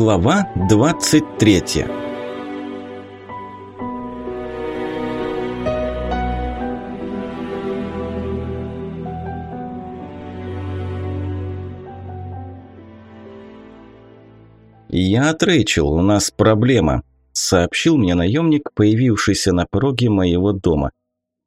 Глава 23 «Я от Рэйчел, у нас проблема», – сообщил мне наемник, появившийся на пороге моего дома.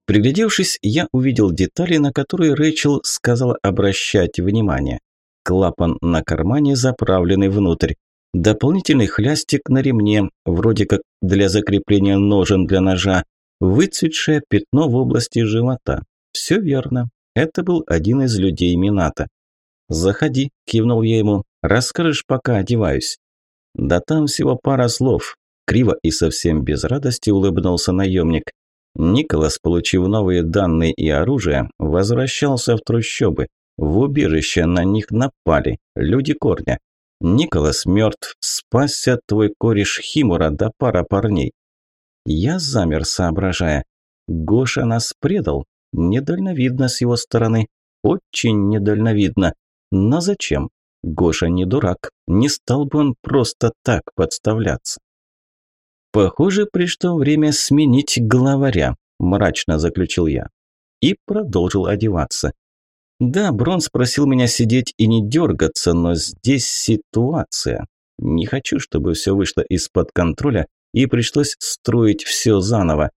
Приглядевшись, я увидел детали, на которые Рэйчел сказала обращать внимание. Клапан на кармане заправленный внутрь. Дополнительный хлястик на ремне, вроде как для закрепления ножен для ножа. Выцветшее пятно в области живота. Все верно. Это был один из людей Мината. «Заходи», – кивнул я ему. «Расскажешь, пока одеваюсь». «Да там всего пара слов». Криво и совсем без радости улыбнулся наемник. Николас, получив новые данные и оружие, возвращался в трущобы. В убежище на них напали. Люди корня. Николас мертв. Спасся твой кореш Химура да пара парней. Я замер, соображая. Гоша нас предал. Недальновидно с его стороны. Очень недальновидно. Но зачем? Гоша не дурак. Не стал бы он просто так подставляться. Похоже, пришло время сменить главаря, мрачно заключил я. И продолжил одеваться. Да, Брон спросил меня сидеть и не дергаться, но здесь ситуация. Не хочу, чтобы все вышло из-под контроля и пришлось строить все заново.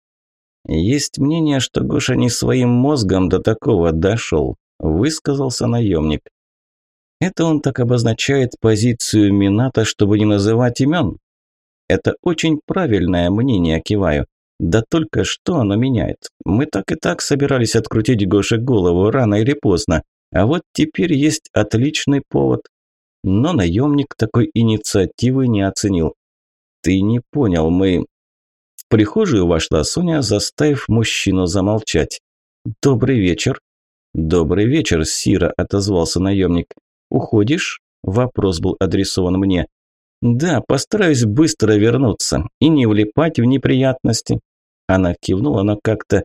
Есть мнение, что Гоша не своим мозгом до такого дошел, высказался наемник. Это он так обозначает позицию Мината, чтобы не называть имен? Это очень правильное мнение, киваю. Да только что оно меняет. Мы так и так собирались открутить Гоше голову рано или поздно. А вот теперь есть отличный повод. Но наемник такой инициативы не оценил. Ты не понял, мы... В прихожую вошла Соня, заставив мужчину замолчать. «Добрый вечер». «Добрый вечер, Сира», – отозвался наемник. «Уходишь?» – вопрос был адресован мне. «Да, постараюсь быстро вернуться и не влипать в неприятности. Она кивнула, но как-то,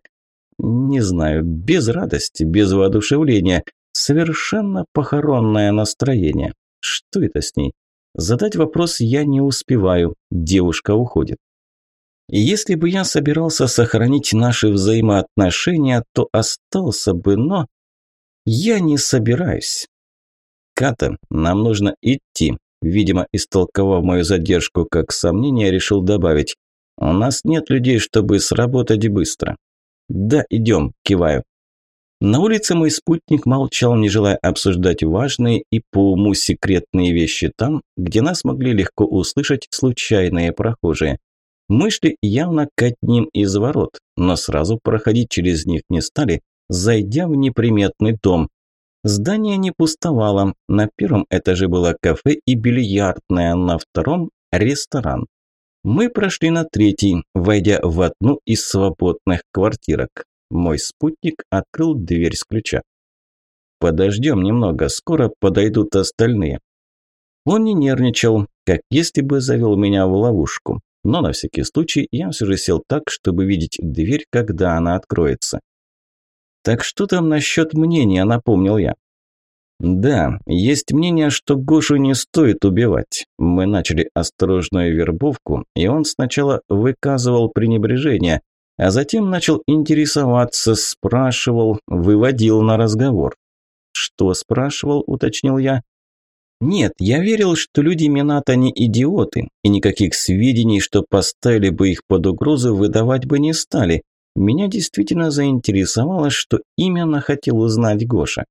не знаю, без радости, без воодушевления. Совершенно похоронное настроение. Что это с ней? Задать вопрос я не успеваю. Девушка уходит. Если бы я собирался сохранить наши взаимоотношения, то остался бы, но... Я не собираюсь. Ката, нам нужно идти. Видимо, истолковав мою задержку как сомнение, решил добавить. У нас нет людей, чтобы сработать быстро. Да, идем, киваю. На улице мой спутник молчал, не желая обсуждать важные и по уму секретные вещи там, где нас могли легко услышать случайные прохожие. Мы шли явно к одним из ворот, но сразу проходить через них не стали, зайдя в неприметный дом. Здание не пустовало, на первом этаже было кафе и бильярдная, на втором – ресторан. Мы прошли на третий, войдя в одну из свободных квартирок. Мой спутник открыл дверь с ключа. «Подождем немного, скоро подойдут остальные». Он не нервничал, как если бы завел меня в ловушку. Но на всякий случай я все же сел так, чтобы видеть дверь, когда она откроется. «Так что там насчет мнения?» – напомнил я. Да, есть мнение, что Гошу не стоит убивать. Мы начали осторожную вербовку, и он сначала выказывал пренебрежение, а затем начал интересоваться, спрашивал, выводил на разговор. «Что спрашивал?» – уточнил я. «Нет, я верил, что люди Мината не идиоты, и никаких сведений, что поставили бы их под угрозу, выдавать бы не стали. Меня действительно заинтересовало, что именно хотел узнать Гоша.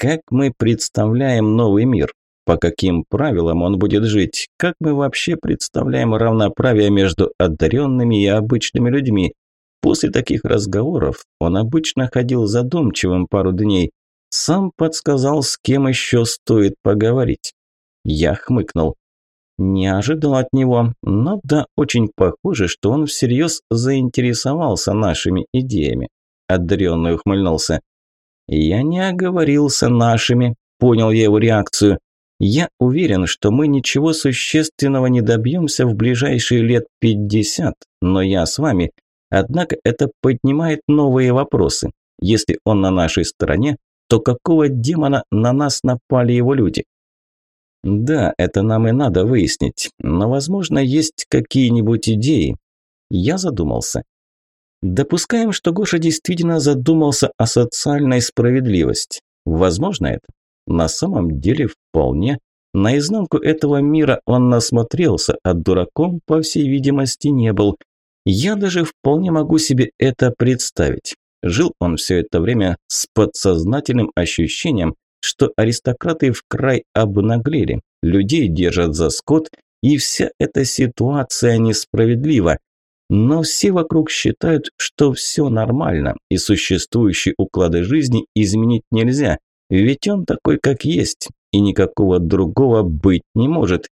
Как мы представляем новый мир? По каким правилам он будет жить? Как мы вообще представляем равноправие между одаренными и обычными людьми? После таких разговоров он обычно ходил задумчивым пару дней. Сам подсказал, с кем еще стоит поговорить. Я хмыкнул. Не ожидал от него, но да, очень похоже, что он всерьез заинтересовался нашими идеями. Одаренный ухмыльнулся. «Я не оговорился нашими», – понял я его реакцию. «Я уверен, что мы ничего существенного не добьемся в ближайшие лет пятьдесят, но я с вами. Однако это поднимает новые вопросы. Если он на нашей стороне, то какого демона на нас напали его люди?» Да, это нам и надо выяснить, но, возможно, есть какие-нибудь идеи. Я задумался. Допускаем, что Гоша действительно задумался о социальной справедливости. Возможно это? На самом деле вполне. На изнанку этого мира он насмотрелся, а дураком, по всей видимости, не был. Я даже вполне могу себе это представить. Жил он все это время с подсознательным ощущением, что аристократы в край обнаглели, людей держат за скот, и вся эта ситуация несправедлива. Но все вокруг считают, что все нормально, и существующие уклады жизни изменить нельзя, ведь он такой, как есть, и никакого другого быть не может.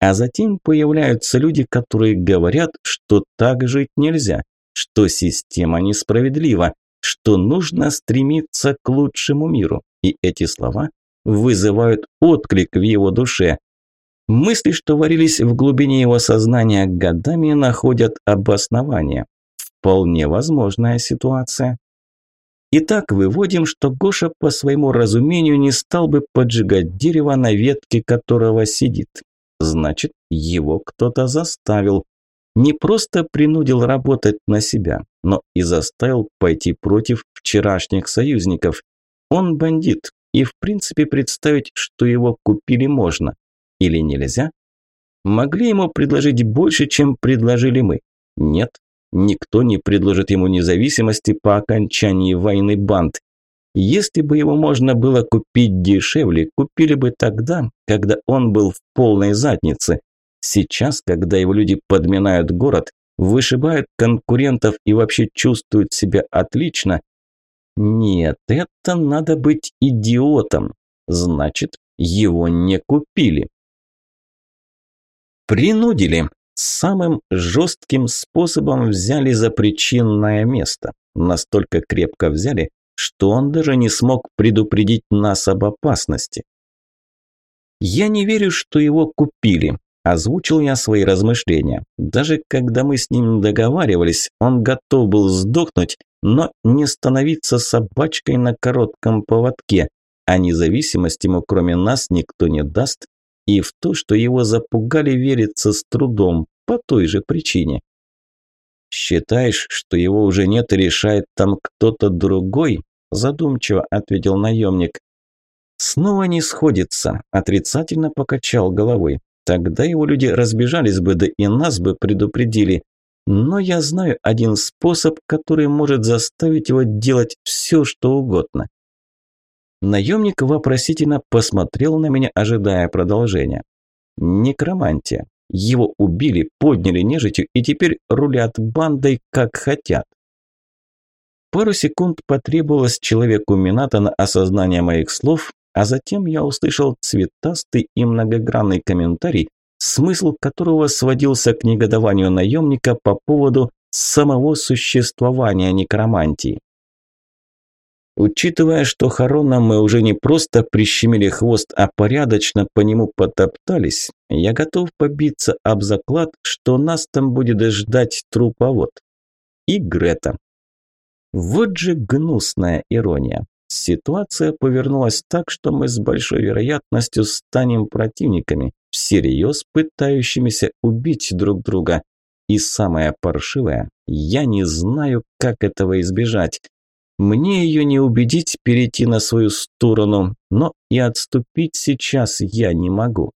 А затем появляются люди, которые говорят, что так жить нельзя, что система несправедлива, что нужно стремиться к лучшему миру. И эти слова вызывают отклик в его душе. Мысли, что варились в глубине его сознания годами, находят обоснование. Вполне возможная ситуация. Итак, выводим, что Гоша по своему разумению не стал бы поджигать дерево, на ветке которого сидит. Значит, его кто-то заставил. Не просто принудил работать на себя, но и заставил пойти против вчерашних союзников. Он бандит, и в принципе представить, что его купили можно. Или нельзя? Могли ему предложить больше, чем предложили мы? Нет, Никто не предложит ему независимости по окончании войны банд. Если бы его можно было купить дешевле, купили бы тогда, когда он был в полной заднице. Сейчас, когда его люди подминают город, вышибают конкурентов и вообще чувствуют себя отлично. Нет, это надо быть идиотом. Значит, его не купили. Принудили самым жестким способом взяли за причинное место. Настолько крепко взяли, что он даже не смог предупредить нас об опасности. «Я не верю, что его купили», – озвучил я свои размышления. Даже когда мы с ним договаривались, он готов был сдохнуть, но не становиться собачкой на коротком поводке, а независимость ему кроме нас никто не даст, и в то, что его запугали, верится с трудом, по той же причине. «Считаешь, что его уже нет и решает там кто-то другой?» – задумчиво ответил наемник. «Снова не сходится», – отрицательно покачал головой. «Тогда его люди разбежались бы, да и нас бы предупредили. Но я знаю один способ, который может заставить его делать все, что угодно. Наемник вопросительно посмотрел на меня, ожидая продолжения. Некромантия. Его убили, подняли нежитью и теперь рулят бандой, как хотят. Пару секунд потребовалось человеку Мината на осознание моих слов, а затем я услышал цветастый и многогранный комментарий, смысл которого сводился к негодованию наемника по поводу самого существования некромантии. Учитывая, что Харона мы уже не просто прищемили хвост, а порядочно по нему потоптались, я готов побиться об заклад, что нас там будет ждать труповод. И Грета. Вот же гнусная ирония. Ситуация повернулась так, что мы с большой вероятностью станем противниками, всерьез пытающимися убить друг друга. И самое паршивое, я не знаю, как этого избежать. Мне ее не убедить перейти на свою сторону, но и отступить сейчас я не могу.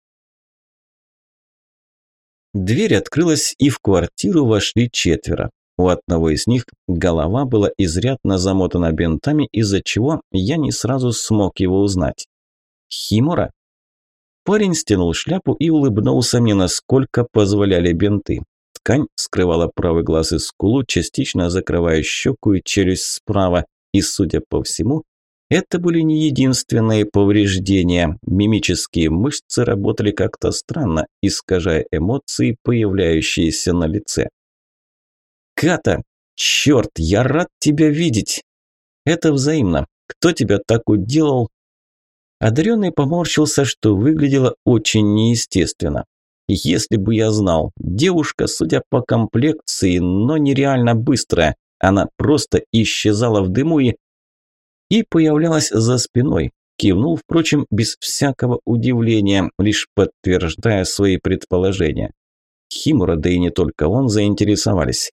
Дверь открылась, и в квартиру вошли четверо. У одного из них голова была изрядно замотана бинтами, из-за чего я не сразу смог его узнать. Химора? Парень стянул шляпу и улыбнулся мне, насколько позволяли бинты. Ткань скрывала правый глаз и скулу, частично закрывая щеку и челюсть справа. И, судя по всему, это были не единственные повреждения. Мимические мышцы работали как-то странно, искажая эмоции, появляющиеся на лице. «Ката! Черт, я рад тебя видеть!» «Это взаимно. Кто тебя так уделал?» Одаренный поморщился, что выглядело очень неестественно. Если бы я знал, девушка, судя по комплекции, но нереально быстрая, она просто исчезала в дыму и... И появлялась за спиной. Кивнул, впрочем, без всякого удивления, лишь подтверждая свои предположения. Химура, да и не только он, заинтересовались.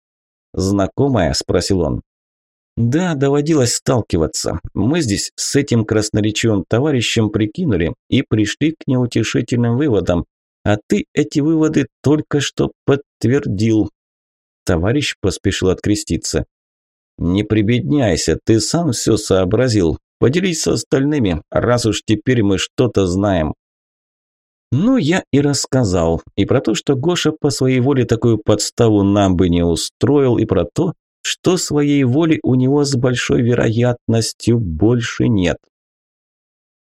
«Знакомая?» – спросил он. «Да, доводилось сталкиваться. Мы здесь с этим красноречивым товарищем прикинули и пришли к неутешительным выводам. А ты эти выводы только что подтвердил». Товарищ поспешил откреститься. «Не прибедняйся, ты сам все сообразил. Поделись с остальными, раз уж теперь мы что-то знаем». Ну, я и рассказал. И про то, что Гоша по своей воле такую подставу нам бы не устроил, и про то, что своей воли у него с большой вероятностью больше нет.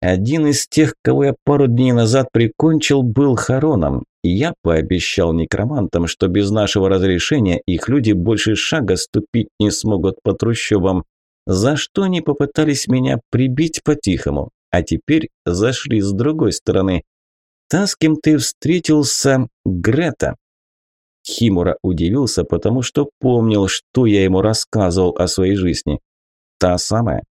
Один из тех, кого я пару дней назад прикончил, был Хароном. Я пообещал некромантам, что без нашего разрешения их люди больше шага ступить не смогут по трущобам за что они попытались меня прибить по-тихому, а теперь зашли с другой стороны. Та, с кем ты встретился, Грета. Химура удивился, потому что помнил, что я ему рассказывал о своей жизни. Та самая.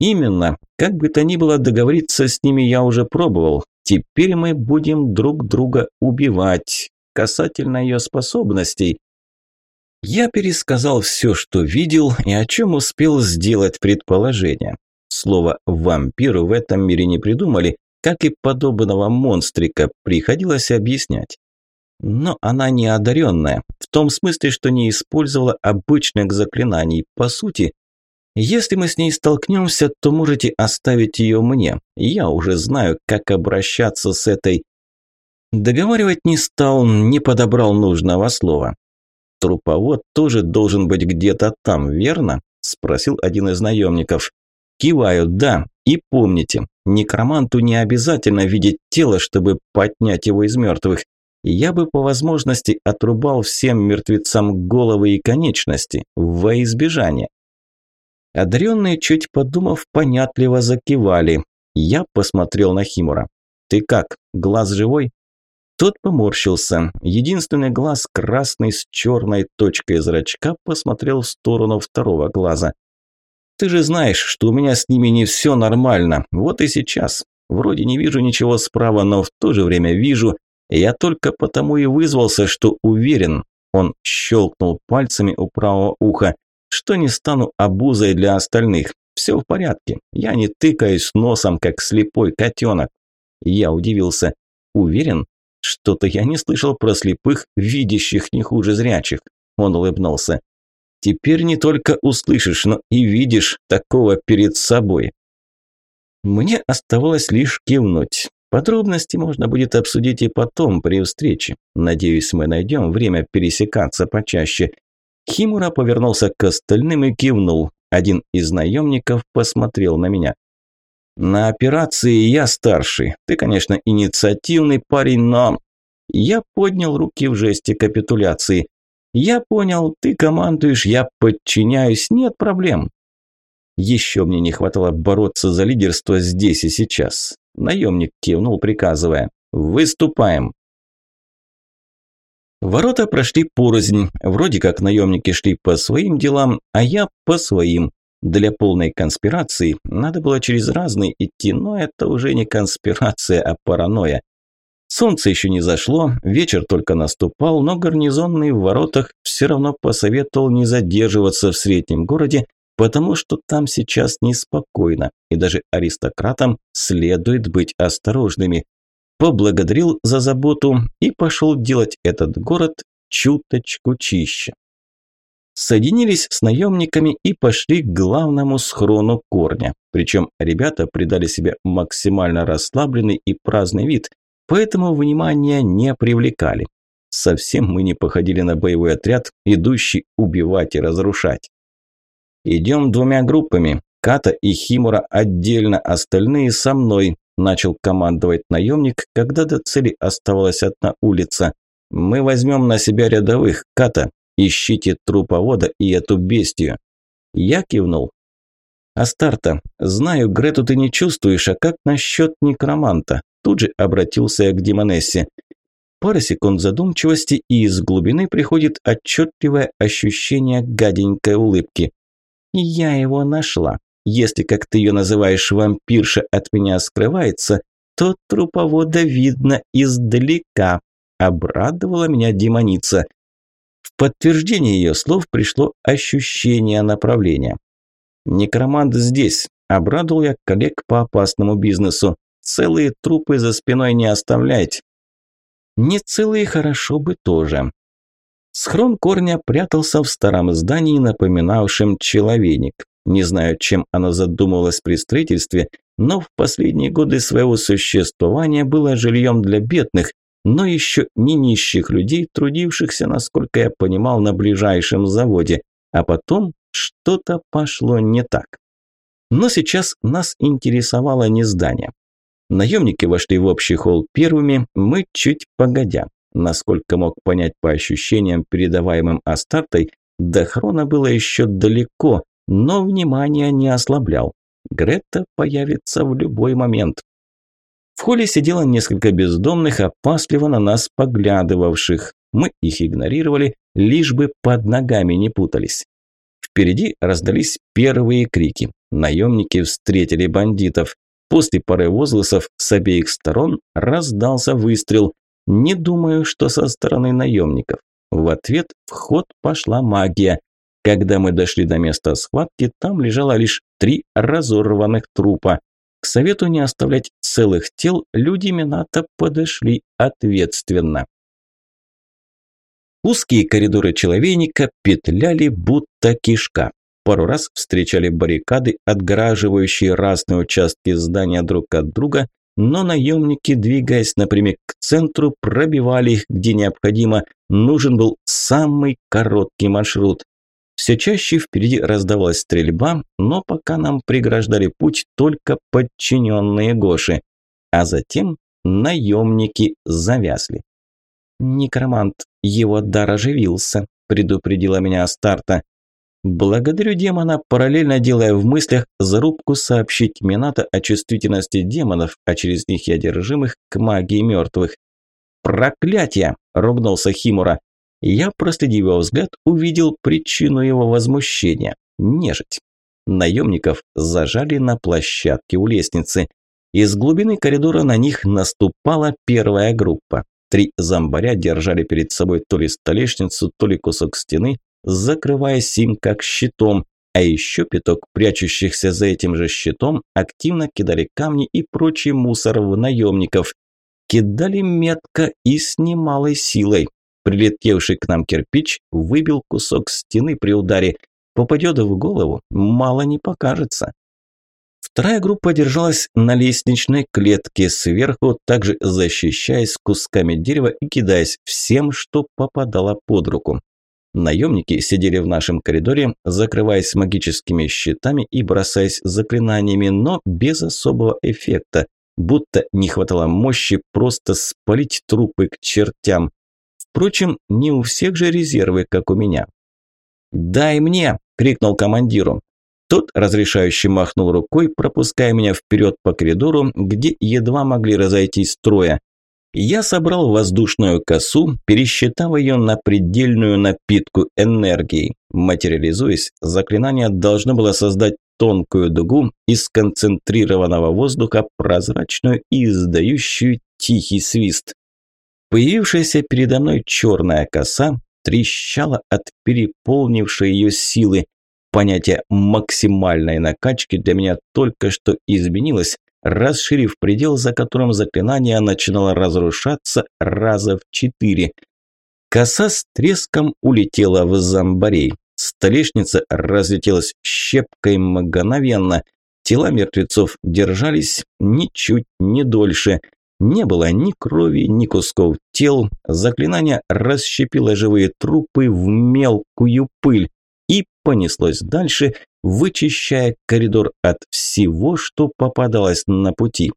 Именно. Как бы то ни было, договориться с ними я уже пробовал. Теперь мы будем друг друга убивать. Касательно ее способностей, я пересказал все, что видел и о чем успел сделать предположение. Слово «вампир» в этом мире не придумали, как и подобного монстрика, приходилось объяснять. Но она не одаренная, в том смысле, что не использовала обычных заклинаний. По сути, если мы с ней столкнемся, то можете оставить ее мне. Я уже знаю, как обращаться с этой... Договаривать не стал, не подобрал нужного слова. Труповод тоже должен быть где-то там, верно? Спросил один из наемников. Киваю, да. И помните, некроманту не обязательно видеть тело, чтобы поднять его из мертвых. Я бы по возможности отрубал всем мертвецам головы и конечности, во избежание. Одаренные, чуть подумав, понятливо закивали. Я посмотрел на Химура. «Ты как, глаз живой?» Тот поморщился. Единственный глаз, красный с черной точкой зрачка, посмотрел в сторону второго глаза. «Ты же знаешь, что у меня с ними не все нормально. Вот и сейчас. Вроде не вижу ничего справа, но в то же время вижу. Я только потому и вызвался, что уверен». Он щелкнул пальцами у правого уха, что не стану обузой для остальных. Все в порядке. Я не тыкаюсь носом, как слепой котенок. Я удивился. Уверен? Что-то я не слышал про слепых, видящих не хуже зрячих. Он улыбнулся. Теперь не только услышишь, но и видишь такого перед собой. Мне оставалось лишь кивнуть. Подробности можно будет обсудить и потом, при встрече. Надеюсь, мы найдем время пересекаться почаще. Химура повернулся к остальным и кивнул. Один из наемников посмотрел на меня. На операции я старший. Ты, конечно, инициативный парень, но... Я поднял руки в жесте капитуляции. Я понял, ты командуешь, я подчиняюсь, нет проблем. Еще мне не хватало бороться за лидерство здесь и сейчас. Наемник кивнул, приказывая. «Выступаем!» Ворота прошли порознь. Вроде как наемники шли по своим делам, а я по своим. Для полной конспирации надо было через разные идти, но это уже не конспирация, а паранойя. Солнце еще не зашло, вечер только наступал, но гарнизонный в воротах все равно посоветовал не задерживаться в среднем городе, потому что там сейчас неспокойно, и даже аристократам следует быть осторожными. Поблагодарил за заботу и пошел делать этот город чуточку чище соединились с наемниками и пошли к главному схрону корня. Причем ребята придали себе максимально расслабленный и праздный вид, поэтому внимания не привлекали. Совсем мы не походили на боевой отряд, идущий убивать и разрушать. «Идем двумя группами. Ката и Химура отдельно, остальные со мной», – начал командовать наемник, когда до цели оставалась одна улица. «Мы возьмем на себя рядовых. Ката, Ищите труповода и эту бестию. Я кивнул. Астарта, знаю, Грету ты не чувствуешь, а как насчет некроманта? Тут же обратился я к Демонессе. Пара секунд задумчивости, и из глубины приходит отчетливое ощущение гаденькой улыбки. Я его нашла. Если, как ты ее называешь, вампирша от меня скрывается, то труповода видно издалека», – обрадовала меня демоница. В подтверждение ее слов пришло ощущение направления. «Некромант здесь», – обрадовал я коллег по опасному бизнесу. «Целые трупы за спиной не оставляйте». «Не целые хорошо бы тоже». Схрон корня прятался в старом здании, напоминавшем человейник. Не знаю, чем оно задумывалось при строительстве, но в последние годы своего существования было жильем для бедных, но еще не нищих людей, трудившихся, насколько я понимал, на ближайшем заводе. А потом что-то пошло не так. Но сейчас нас интересовало не здание. Наемники вошли в общий холл первыми, мы чуть погодя. Насколько мог понять по ощущениям, передаваемым Астартой, до Хрона было еще далеко, но внимание не ослаблял. Грета появится в любой момент. В холле сидело несколько бездомных, опасливо на нас поглядывавших. Мы их игнорировали, лишь бы под ногами не путались. Впереди раздались первые крики. Наемники встретили бандитов. После пары возгласов с обеих сторон раздался выстрел. Не думаю, что со стороны наемников. В ответ в ход пошла магия. Когда мы дошли до места схватки, там лежало лишь три разорванных трупа. К совету не оставлять целых тел люди Мината подошли ответственно. Узкие коридоры человейника петляли будто кишка. Пару раз встречали баррикады, отгораживающие разные участки здания друг от друга, но наемники, двигаясь напрямик к центру, пробивали их где необходимо. Нужен был самый короткий маршрут. Все чаще впереди раздавалась стрельба, но пока нам преграждали путь только подчиненные Гоши. А затем наемники завязли. «Некромант, его дар оживился», – предупредила меня Астарта. Благодарю демона, параллельно делая в мыслях зарубку сообщить Минато о чувствительности демонов, а через них и одержимых к магии мертвых. «Проклятие!» – ругнулся Химура. Я, проследив его взгляд, увидел причину его возмущения – нежить. Наемников зажали на площадке у лестницы. Из глубины коридора на них наступала первая группа. Три зомбаря держали перед собой то ли столешницу, то ли кусок стены, закрываясь им как щитом, а еще пяток прячущихся за этим же щитом активно кидали камни и прочий мусор в наемников. Кидали метко и с немалой силой. Прилетевший к нам кирпич выбил кусок стены при ударе. Попадет в голову, мало не покажется. Вторая группа держалась на лестничной клетке сверху, также защищаясь кусками дерева и кидаясь всем, что попадало под руку. Наемники сидели в нашем коридоре, закрываясь магическими щитами и бросаясь заклинаниями, но без особого эффекта, будто не хватало мощи просто спалить трупы к чертям. Впрочем, не у всех же резервы, как у меня. «Дай мне!» – крикнул командиру. Тот разрешающе махнул рукой, пропуская меня вперед по коридору, где едва могли разойтись трое. Я собрал воздушную косу, пересчитав ее на предельную напитку энергии. Материализуясь, заклинание должно было создать тонкую дугу из концентрированного воздуха, прозрачную и издающую тихий свист. Появившаяся передо мной черная коса трещала от переполнившей ее силы. Понятие максимальной накачки для меня только что изменилось, расширив предел, за которым заклинание начинало разрушаться раза в четыре. Коса с треском улетела в зомбарей. Столешница разлетелась щепкой мгновенно. Тела мертвецов держались ничуть не дольше. Не было ни крови, ни кусков тел. Заклинание расщепило живые трупы в мелкую пыль и понеслось дальше, вычищая коридор от всего, что попадалось на пути.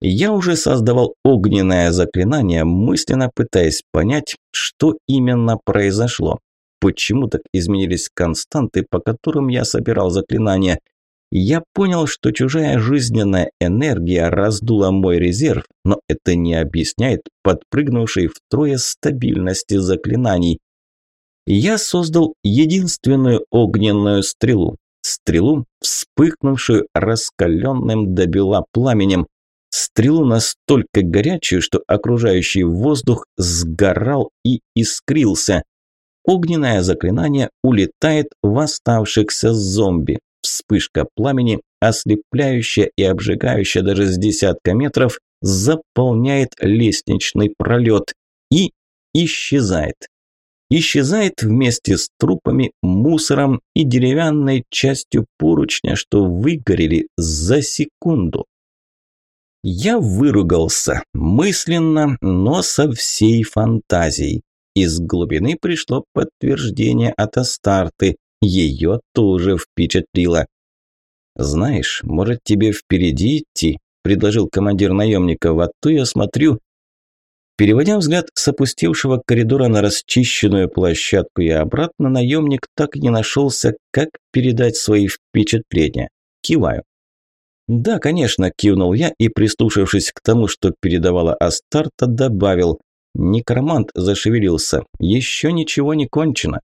Я уже создавал огненное заклинание, мысленно пытаясь понять, что именно произошло. Почему так изменились константы, по которым я собирал заклинания – я понял, что чужая жизненная энергия раздула мой резерв, но это не объясняет подпрыгнувшей втрое стабильности заклинаний. Я создал единственную огненную стрелу. стрелу, вспыхнувшую раскаленным до бела пламенем, стрелу настолько горячую, что окружающий воздух сгорал и искрился. Огненное заклинание улетает в оставшихся зомби. Вспышка пламени, ослепляющая и обжигающая даже с десятка метров, заполняет лестничный пролет и исчезает. Исчезает вместе с трупами, мусором и деревянной частью поручня, что выгорели за секунду. Я выругался, мысленно, но со всей фантазией. Из глубины пришло подтверждение от Астарты, ее тоже впечатлило. «Знаешь, может тебе впереди идти?» – предложил командир наемников, а то я смотрю. Переводя взгляд с опустевшего коридора на расчищенную площадку и обратно, наемник так и не нашелся, как передать свои впечатления. Киваю. «Да, конечно», – кивнул я и, прислушавшись к тому, что передавала Астарта, добавил. Некромант зашевелился. Еще ничего не кончено.